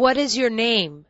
What is your name?